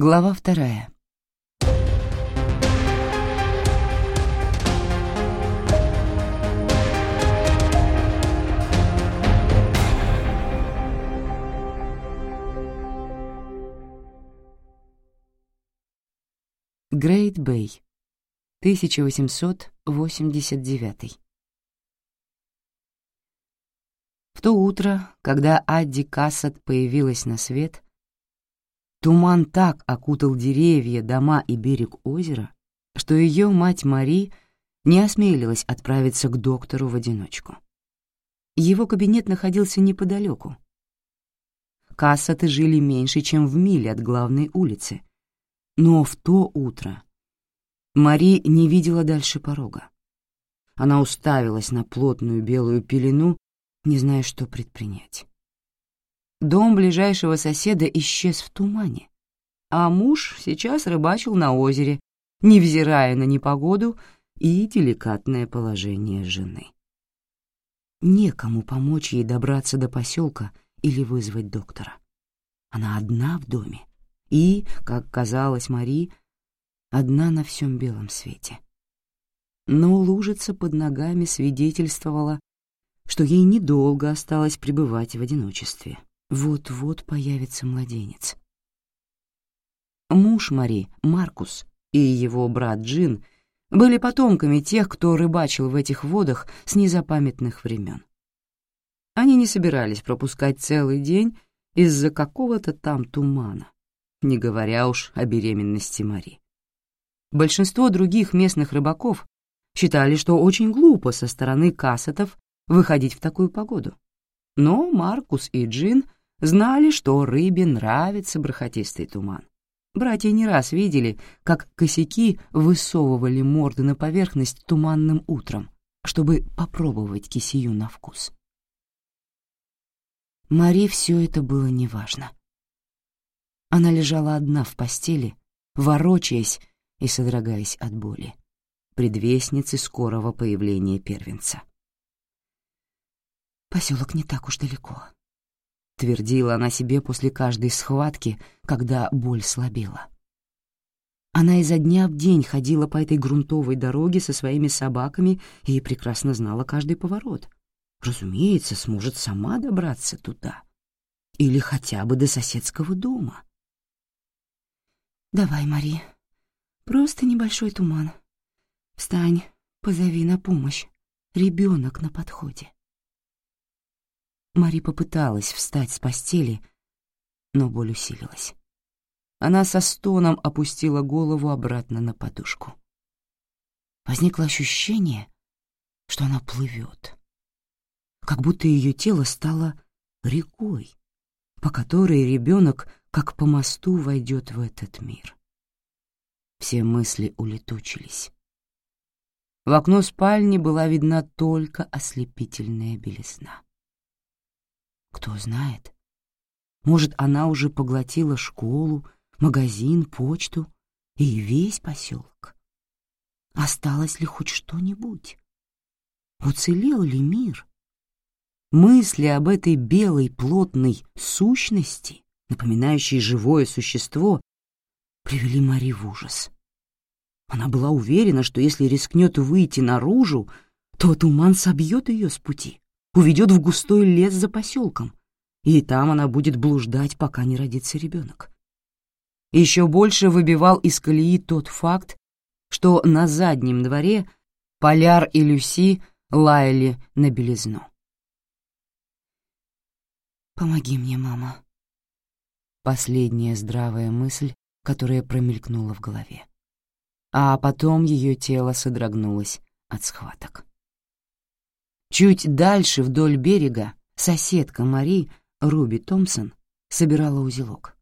Глава вторая. Грейт Бэй, 1889. В то утро, когда Адди Кассет появилась на свет — Туман так окутал деревья, дома и берег озера, что ее мать Мари не осмелилась отправиться к доктору в одиночку. Его кабинет находился неподалеку. Кассаты жили меньше, чем в миле от главной улицы. Но в то утро Мари не видела дальше порога. Она уставилась на плотную белую пелену, не зная, что предпринять. Дом ближайшего соседа исчез в тумане, а муж сейчас рыбачил на озере, невзирая на непогоду и деликатное положение жены. Некому помочь ей добраться до поселка или вызвать доктора. Она одна в доме и, как казалось Мари, одна на всем белом свете. Но лужица под ногами свидетельствовала, что ей недолго осталось пребывать в одиночестве вот-вот появится младенец. Муж Мари, Маркус, и его брат Джин были потомками тех, кто рыбачил в этих водах с незапамятных времен. Они не собирались пропускать целый день из-за какого-то там тумана, не говоря уж о беременности Мари. Большинство других местных рыбаков считали, что очень глупо со стороны кассетов выходить в такую погоду. Но Маркус и Джин — знали, что рыбе нравится бархатистый туман. Братья не раз видели, как косяки высовывали морды на поверхность туманным утром, чтобы попробовать кисию на вкус. Мари все это было неважно. Она лежала одна в постели, ворочаясь и содрогаясь от боли, предвестницы скорого появления первенца. Поселок не так уж далеко твердила она себе после каждой схватки, когда боль слабела. Она изо дня в день ходила по этой грунтовой дороге со своими собаками и прекрасно знала каждый поворот. Разумеется, сможет сама добраться туда. Или хотя бы до соседского дома. «Давай, Мари, просто небольшой туман. Встань, позови на помощь. Ребенок на подходе». Мари попыталась встать с постели, но боль усилилась. Она со стоном опустила голову обратно на подушку. Возникло ощущение, что она плывет, как будто ее тело стало рекой, по которой ребенок, как по мосту, войдет в этот мир. Все мысли улетучились. В окно спальни была видна только ослепительная белизна. Кто знает? Может, она уже поглотила школу, магазин, почту и весь поселок. Осталось ли хоть что-нибудь? Уцелел ли мир? Мысли об этой белой плотной сущности, напоминающей живое существо, привели Мари в ужас. Она была уверена, что если рискнет выйти наружу, то туман собьет ее с пути уведет в густой лес за поселком, и там она будет блуждать, пока не родится ребенок. Еще больше выбивал из колеи тот факт, что на заднем дворе Поляр и Люси лаяли на белизну. «Помоги мне, мама», — последняя здравая мысль, которая промелькнула в голове. А потом ее тело содрогнулось от схваток. Чуть дальше, вдоль берега, соседка Мари, Руби Томпсон, собирала узелок.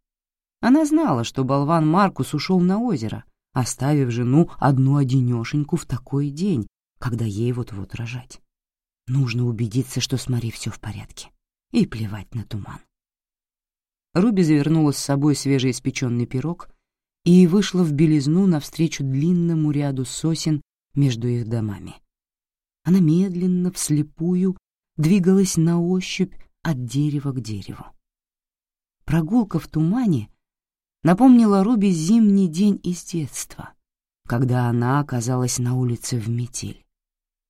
Она знала, что болван Маркус ушел на озеро, оставив жену одну-одинешеньку в такой день, когда ей вот-вот рожать. Нужно убедиться, что с Мари все в порядке. И плевать на туман. Руби завернула с собой свежеиспеченный пирог и вышла в белизну навстречу длинному ряду сосен между их домами. Она медленно, вслепую, двигалась на ощупь от дерева к дереву. Прогулка в тумане напомнила Руби зимний день из детства, когда она оказалась на улице в метель.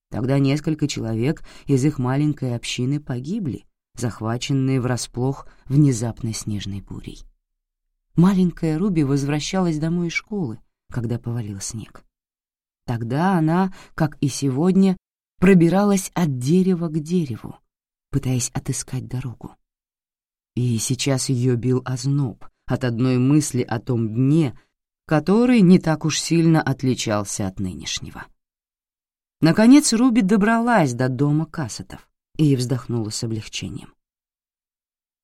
Тогда несколько человек из их маленькой общины погибли, захваченные врасплох внезапной снежной бурей. Маленькая Руби возвращалась домой из школы, когда повалил снег. Тогда она, как и сегодня, пробиралась от дерева к дереву, пытаясь отыскать дорогу. И сейчас ее бил озноб от одной мысли о том дне, который не так уж сильно отличался от нынешнего. Наконец Руби добралась до дома Кассетов и вздохнула с облегчением.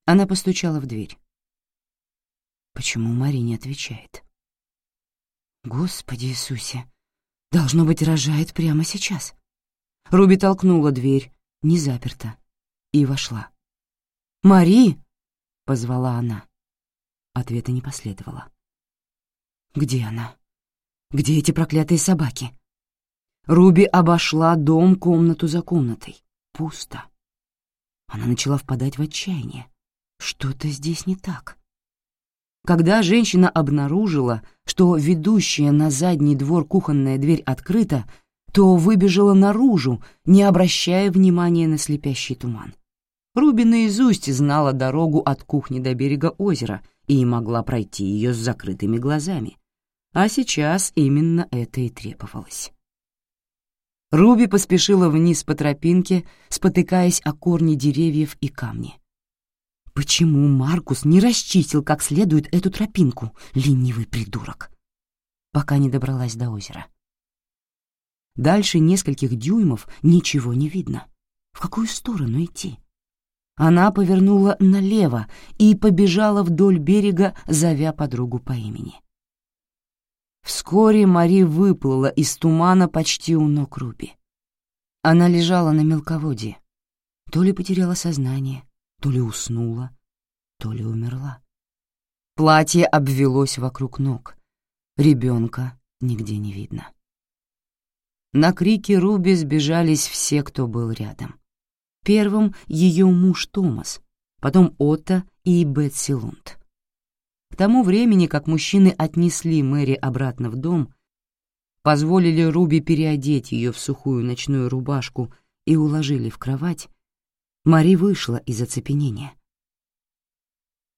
Она постучала в дверь. Почему Мари не отвечает? «Господи Иисусе! Должно быть, рожает прямо сейчас!» Руби толкнула дверь, не заперта, и вошла. «Мари!» — позвала она. Ответа не последовало. «Где она? Где эти проклятые собаки?» Руби обошла дом комнату за комнатой. Пусто. Она начала впадать в отчаяние. Что-то здесь не так. Когда женщина обнаружила, что ведущая на задний двор кухонная дверь открыта, то выбежала наружу, не обращая внимания на слепящий туман. Руби наизусть знала дорогу от кухни до берега озера и могла пройти ее с закрытыми глазами. А сейчас именно это и требовалось. Руби поспешила вниз по тропинке, спотыкаясь о корни деревьев и камни. Почему Маркус не расчистил как следует эту тропинку, ленивый придурок? Пока не добралась до озера. Дальше нескольких дюймов ничего не видно. В какую сторону идти? Она повернула налево и побежала вдоль берега, зовя подругу по имени. Вскоре Мари выплыла из тумана почти у ног Руби. Она лежала на мелководье. То ли потеряла сознание, то ли уснула, то ли умерла. Платье обвелось вокруг ног. Ребенка нигде не видно. На крики Руби сбежались все, кто был рядом. Первым ее муж Томас, потом Отто и Бетси Лунд. К тому времени, как мужчины отнесли Мэри обратно в дом, позволили Руби переодеть ее в сухую ночную рубашку и уложили в кровать, Мари вышла из оцепенения.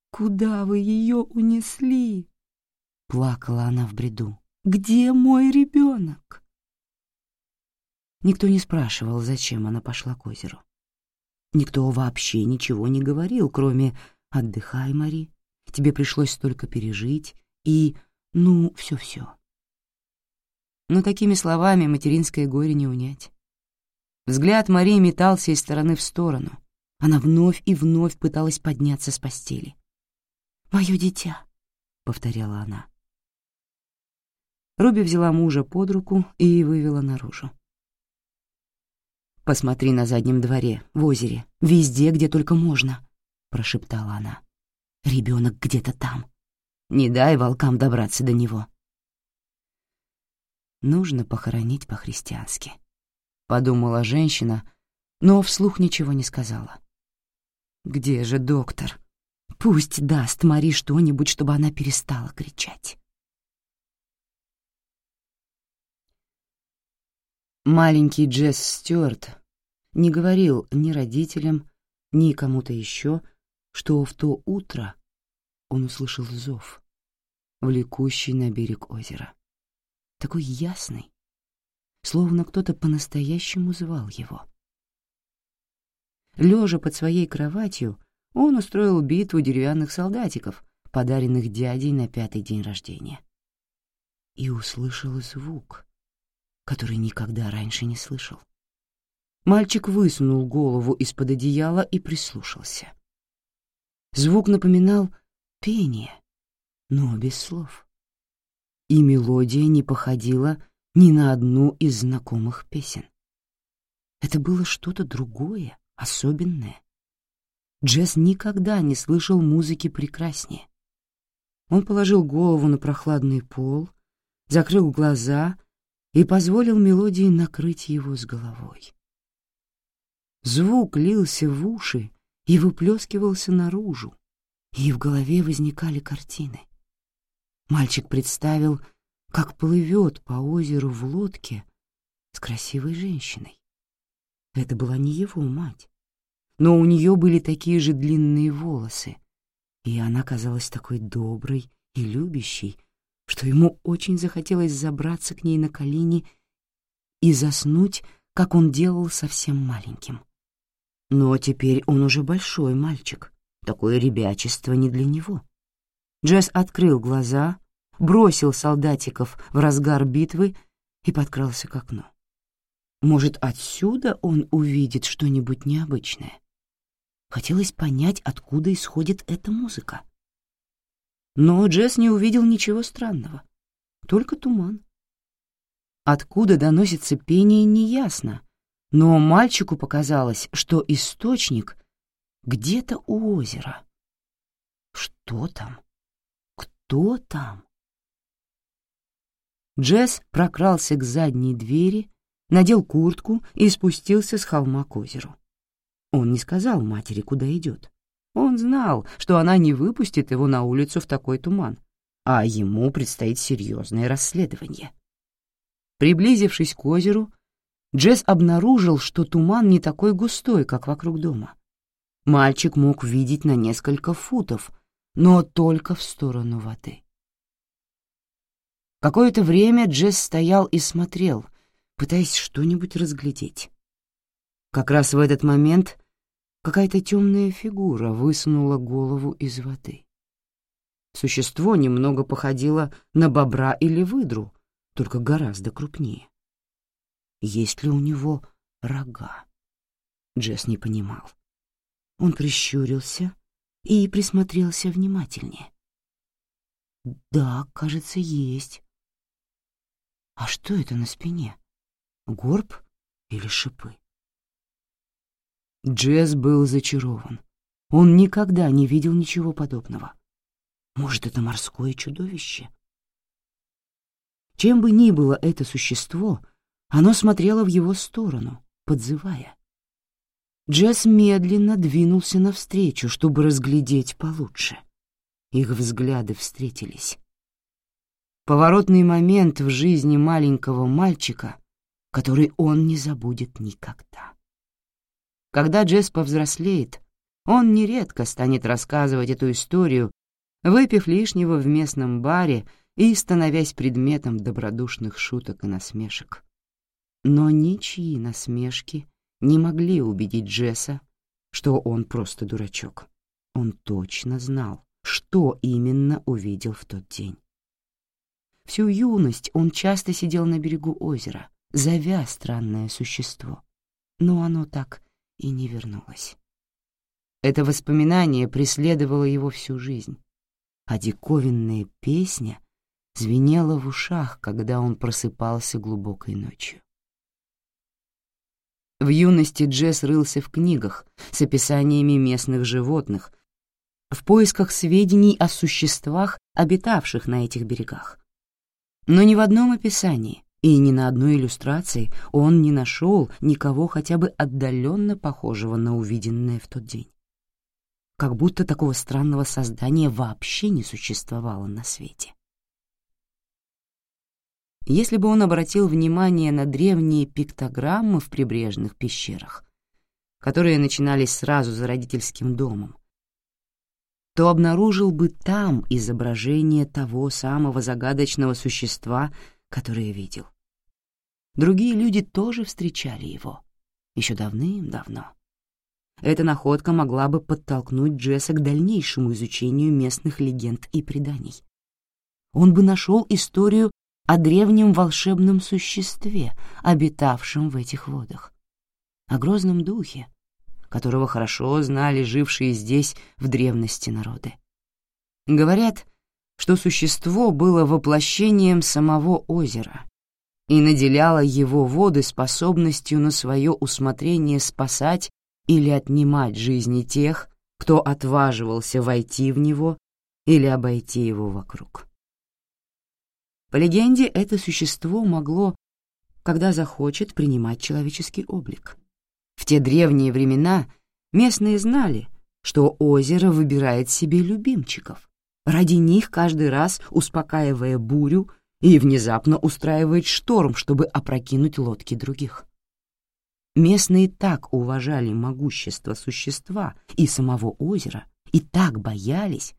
«Куда вы ее унесли?» — плакала она в бреду. «Где мой ребенок?» Никто не спрашивал, зачем она пошла к озеру. Никто вообще ничего не говорил, кроме «отдыхай, Мари, тебе пришлось столько пережить» и «ну, все-все». Но такими словами материнское горе не унять. Взгляд Марии метался из стороны в сторону. Она вновь и вновь пыталась подняться с постели. «Мое дитя», — повторяла она. Руби взяла мужа под руку и вывела наружу. «Посмотри на заднем дворе, в озере, везде, где только можно», — прошептала она. Ребенок где-то там. Не дай волкам добраться до него». «Нужно похоронить по-христиански», — подумала женщина, но вслух ничего не сказала. «Где же доктор? Пусть даст Мари что-нибудь, чтобы она перестала кричать». Маленький Джесс Стюарт не говорил ни родителям, ни кому-то еще, что в то утро он услышал зов, влекущий на берег озера. Такой ясный, словно кто-то по-настоящему звал его. Лежа под своей кроватью, он устроил битву деревянных солдатиков, подаренных дядей на пятый день рождения. И услышал звук, который никогда раньше не слышал. Мальчик высунул голову из-под одеяла и прислушался. Звук напоминал пение, но без слов. И мелодия не походила ни на одну из знакомых песен. Это было что-то другое, особенное. Джесс никогда не слышал музыки прекраснее. Он положил голову на прохладный пол, закрыл глаза и позволил мелодии накрыть его с головой. Звук лился в уши и выплескивался наружу, и в голове возникали картины. Мальчик представил, как плывет по озеру в лодке с красивой женщиной. Это была не его мать, но у нее были такие же длинные волосы, и она казалась такой доброй и любящей, что ему очень захотелось забраться к ней на колени и заснуть, как он делал совсем маленьким. Но теперь он уже большой мальчик. Такое ребячество не для него. Джесс открыл глаза, бросил солдатиков в разгар битвы и подкрался к окну. Может, отсюда он увидит что-нибудь необычное? Хотелось понять, откуда исходит эта музыка. Но Джесс не увидел ничего странного, только туман. Откуда доносится пение, неясно, но мальчику показалось, что источник где-то у озера. Что там? Кто там? Джесс прокрался к задней двери, надел куртку и спустился с холма к озеру. Он не сказал матери, куда идет. Он знал, что она не выпустит его на улицу в такой туман, а ему предстоит серьезное расследование. Приблизившись к озеру, Джесс обнаружил, что туман не такой густой, как вокруг дома. Мальчик мог видеть на несколько футов, но только в сторону воды. Какое-то время Джесс стоял и смотрел, пытаясь что-нибудь разглядеть. Как раз в этот момент Какая-то темная фигура высунула голову из воды. Существо немного походило на бобра или выдру, только гораздо крупнее. Есть ли у него рога? Джесс не понимал. Он прищурился и присмотрелся внимательнее. Да, кажется, есть. А что это на спине? Горб или шипы? Джесс был зачарован. Он никогда не видел ничего подобного. Может, это морское чудовище? Чем бы ни было это существо, оно смотрело в его сторону, подзывая. Джесс медленно двинулся навстречу, чтобы разглядеть получше. Их взгляды встретились. Поворотный момент в жизни маленького мальчика, который он не забудет никогда. Когда Джесс повзрослеет, он нередко станет рассказывать эту историю, выпив лишнего в местном баре и становясь предметом добродушных шуток и насмешек. Но ничьи насмешки не могли убедить Джесса, что он просто дурачок. Он точно знал, что именно увидел в тот день. Всю юность он часто сидел на берегу озера, зовя странное существо. Но оно так и не вернулась. Это воспоминание преследовало его всю жизнь, а диковинная песня звенела в ушах, когда он просыпался глубокой ночью. В юности Джесс рылся в книгах с описаниями местных животных, в поисках сведений о существах, обитавших на этих берегах. Но ни в одном описании и ни на одной иллюстрации он не нашел никого хотя бы отдаленно похожего на увиденное в тот день. Как будто такого странного создания вообще не существовало на свете. Если бы он обратил внимание на древние пиктограммы в прибрежных пещерах, которые начинались сразу за родительским домом, то обнаружил бы там изображение того самого загадочного существа, которое видел. Другие люди тоже встречали его. Еще давным-давно. Эта находка могла бы подтолкнуть Джесса к дальнейшему изучению местных легенд и преданий. Он бы нашел историю о древнем волшебном существе, обитавшем в этих водах, о грозном духе, которого хорошо знали жившие здесь в древности народы. Говорят, что существо было воплощением самого озера, и наделяла его воды способностью на свое усмотрение спасать или отнимать жизни тех, кто отваживался войти в него или обойти его вокруг. По легенде, это существо могло, когда захочет, принимать человеческий облик. В те древние времена местные знали, что озеро выбирает себе любимчиков. Ради них каждый раз, успокаивая бурю, и внезапно устраивает шторм, чтобы опрокинуть лодки других. Местные так уважали могущество существа и самого озера, и так боялись,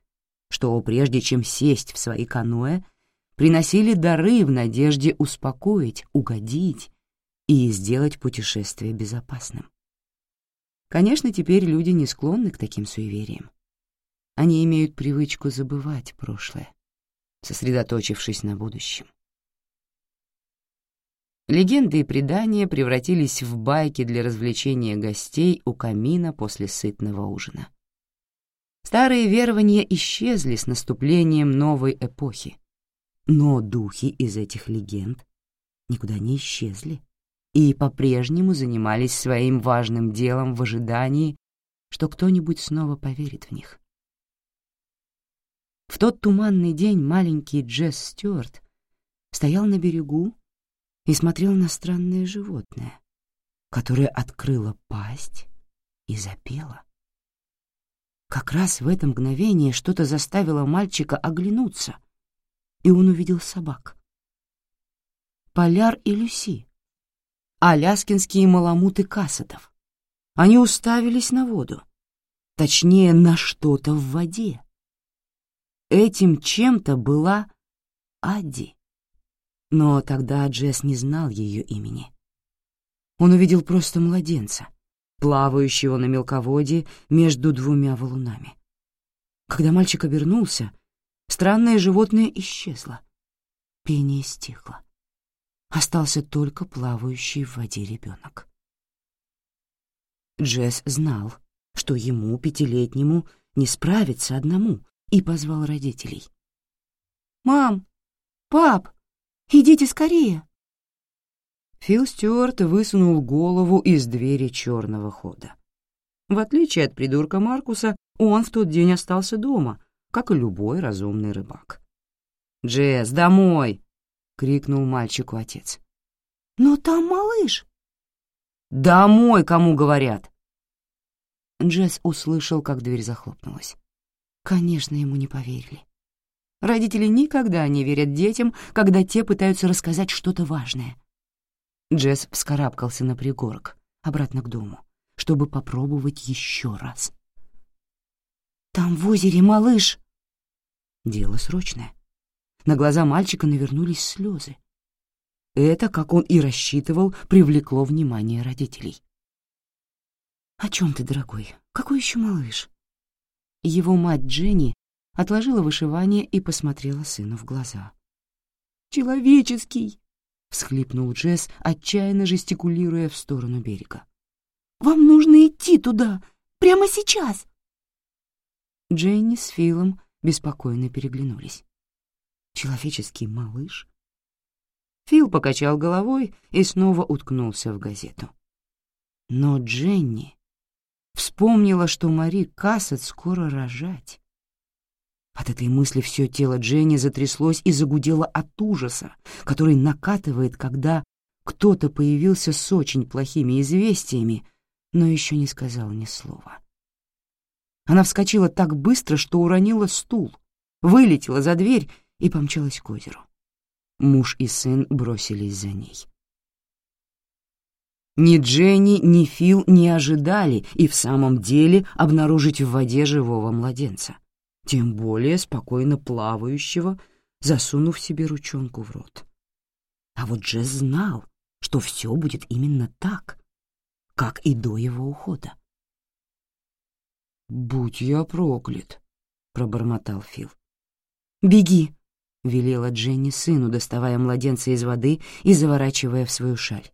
что прежде чем сесть в свои каноэ, приносили дары в надежде успокоить, угодить и сделать путешествие безопасным. Конечно, теперь люди не склонны к таким суевериям. Они имеют привычку забывать прошлое, сосредоточившись на будущем. Легенды и предания превратились в байки для развлечения гостей у камина после сытного ужина. Старые верования исчезли с наступлением новой эпохи, но духи из этих легенд никуда не исчезли и по-прежнему занимались своим важным делом в ожидании, что кто-нибудь снова поверит в них. В тот туманный день маленький Джесс Стюарт стоял на берегу и смотрел на странное животное, которое открыло пасть и запело. Как раз в это мгновение что-то заставило мальчика оглянуться, и он увидел собак. Поляр и Люси, аляскинские маламуты кассетов. Они уставились на воду, точнее, на что-то в воде Этим чем-то была Адди. Но тогда Джесс не знал ее имени. Он увидел просто младенца, плавающего на мелководье между двумя валунами. Когда мальчик обернулся, странное животное исчезло. Пение стихло. Остался только плавающий в воде ребенок. Джесс знал, что ему, пятилетнему, не справиться одному, и позвал родителей. «Мам! Пап! Идите скорее!» Фил Стюарт высунул голову из двери черного хода. В отличие от придурка Маркуса, он в тот день остался дома, как и любой разумный рыбак. «Джесс, домой!» — крикнул мальчику отец. «Но там малыш!» «Домой, кому говорят!» Джесс услышал, как дверь захлопнулась. Конечно, ему не поверили. Родители никогда не верят детям, когда те пытаются рассказать что-то важное. Джесс вскарабкался на пригорок, обратно к дому, чтобы попробовать еще раз. «Там в озере малыш!» Дело срочное. На глаза мальчика навернулись слезы. Это, как он и рассчитывал, привлекло внимание родителей. «О чем ты, дорогой? Какой еще малыш?» его мать Дженни отложила вышивание и посмотрела сыну в глаза. «Человеческий!» — всхлипнул Джесс, отчаянно жестикулируя в сторону берега. «Вам нужно идти туда! Прямо сейчас!» Дженни с Филом беспокойно переглянулись. «Человеческий малыш?» Фил покачал головой и снова уткнулся в газету. Но Дженни вспомнила, что Мари Кассет скоро рожать. От этой мысли все тело Дженни затряслось и загудело от ужаса, который накатывает, когда кто-то появился с очень плохими известиями, но еще не сказал ни слова. Она вскочила так быстро, что уронила стул, вылетела за дверь и помчалась к озеру. Муж и сын бросились за ней. Ни Дженни, ни Фил не ожидали и в самом деле обнаружить в воде живого младенца, тем более спокойно плавающего, засунув себе ручонку в рот. А вот Джесс знал, что все будет именно так, как и до его ухода. «Будь я проклят», — пробормотал Фил. «Беги», — велела Дженни сыну, доставая младенца из воды и заворачивая в свою шаль.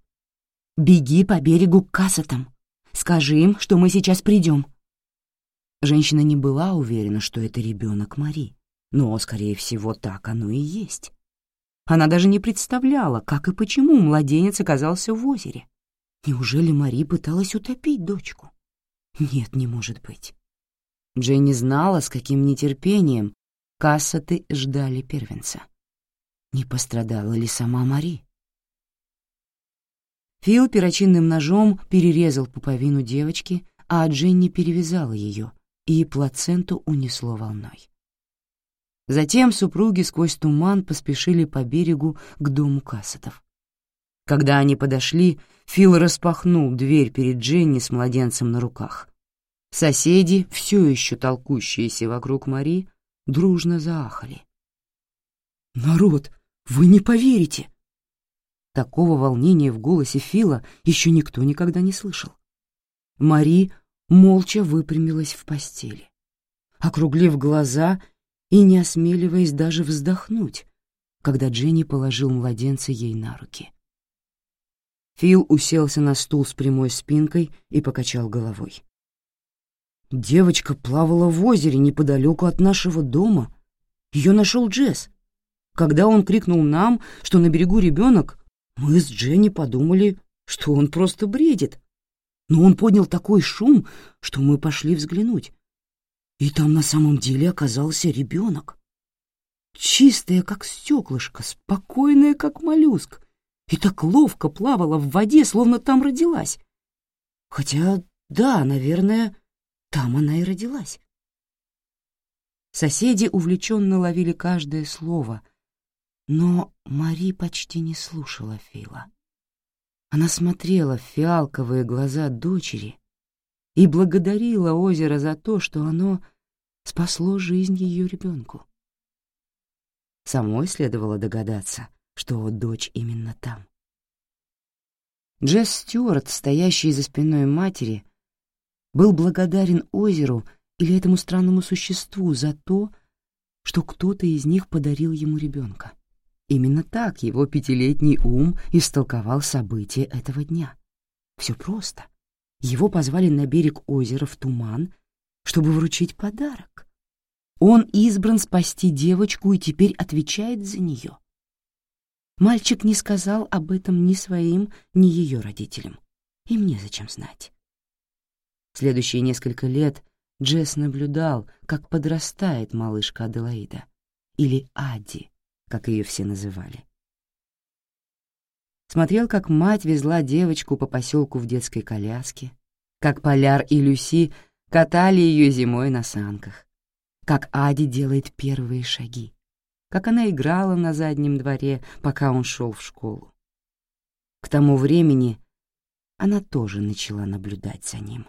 «Беги по берегу к кассетам. Скажи им, что мы сейчас придем». Женщина не была уверена, что это ребенок Мари, но, скорее всего, так оно и есть. Она даже не представляла, как и почему младенец оказался в озере. Неужели Мари пыталась утопить дочку? Нет, не может быть. Дженни знала, с каким нетерпением кассаты ждали первенца. Не пострадала ли сама Мари? Фил перочинным ножом перерезал пуповину девочки, а Дженни перевязала ее, и плаценту унесло волной. Затем супруги сквозь туман поспешили по берегу к дому Кассетов. Когда они подошли, Фил распахнул дверь перед Дженни с младенцем на руках. Соседи, все еще толкущиеся вокруг Мари, дружно заахали. «Народ, вы не поверите! Такого волнения в голосе Фила еще никто никогда не слышал. Мари молча выпрямилась в постели, округлив глаза и не осмеливаясь даже вздохнуть, когда Дженни положил младенца ей на руки. Фил уселся на стул с прямой спинкой и покачал головой. «Девочка плавала в озере неподалеку от нашего дома. Ее нашел Джесс. Когда он крикнул нам, что на берегу ребенок, мы с Дженни подумали, что он просто бредит. Но он поднял такой шум, что мы пошли взглянуть. И там на самом деле оказался ребенок. Чистая, как стеклышко, спокойная, как моллюск. И так ловко плавала в воде, словно там родилась. Хотя, да, наверное, там она и родилась. Соседи увлеченно ловили каждое слово — но Мари почти не слушала Фила. Она смотрела в фиалковые глаза дочери и благодарила озеро за то, что оно спасло жизнь ее ребенку. Самой следовало догадаться, что дочь именно там. Джесс Стюарт, стоящий за спиной матери, был благодарен озеру или этому странному существу за то, что кто-то из них подарил ему ребенка. Именно так его пятилетний ум истолковал события этого дня. Все просто. Его позвали на берег озера в туман, чтобы вручить подарок. Он избран спасти девочку и теперь отвечает за нее. Мальчик не сказал об этом ни своим, ни ее родителям. И мне зачем знать. В следующие несколько лет Джесс наблюдал, как подрастает малышка Аделаида, или Ади, как ее все называли. Смотрел, как мать везла девочку по поселку в детской коляске, как Поляр и Люси катали ее зимой на санках, как Ади делает первые шаги, как она играла на заднем дворе, пока он шел в школу. К тому времени она тоже начала наблюдать за ним.